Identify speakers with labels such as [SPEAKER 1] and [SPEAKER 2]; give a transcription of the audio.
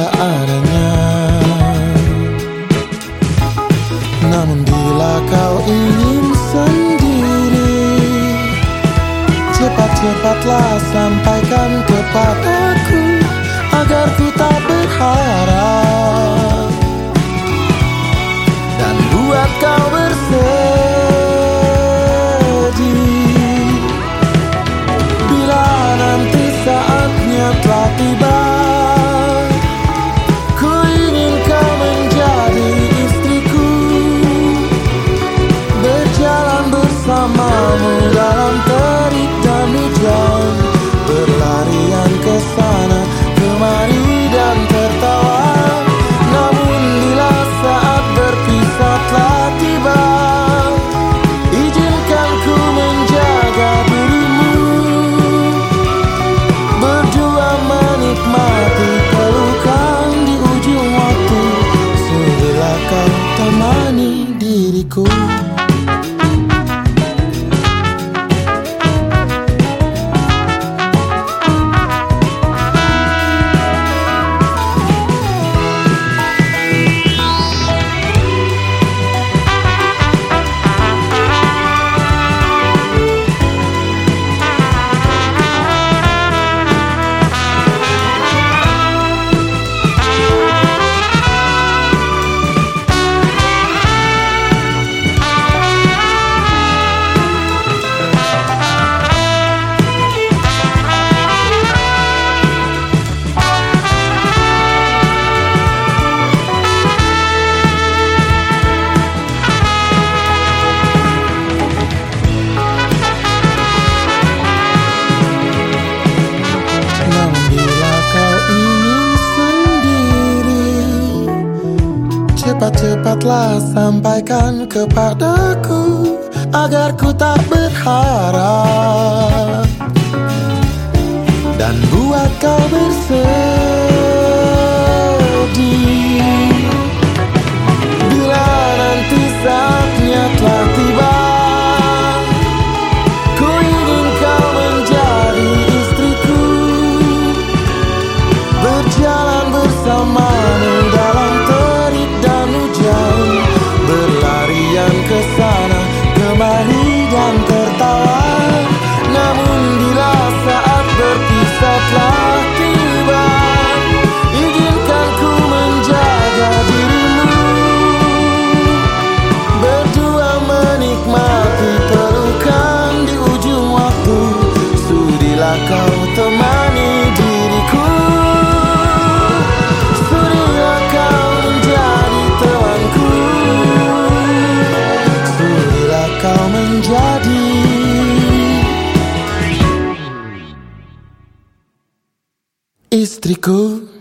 [SPEAKER 1] bila adanya. Namun bila kau ingin sendiri Cepat-cepatlah sampaikan kepadaku Agar ku tak berharap. cool. Cepat-cepatlah sampaikan kepadaku Agar ku tak berharap. eléctrico.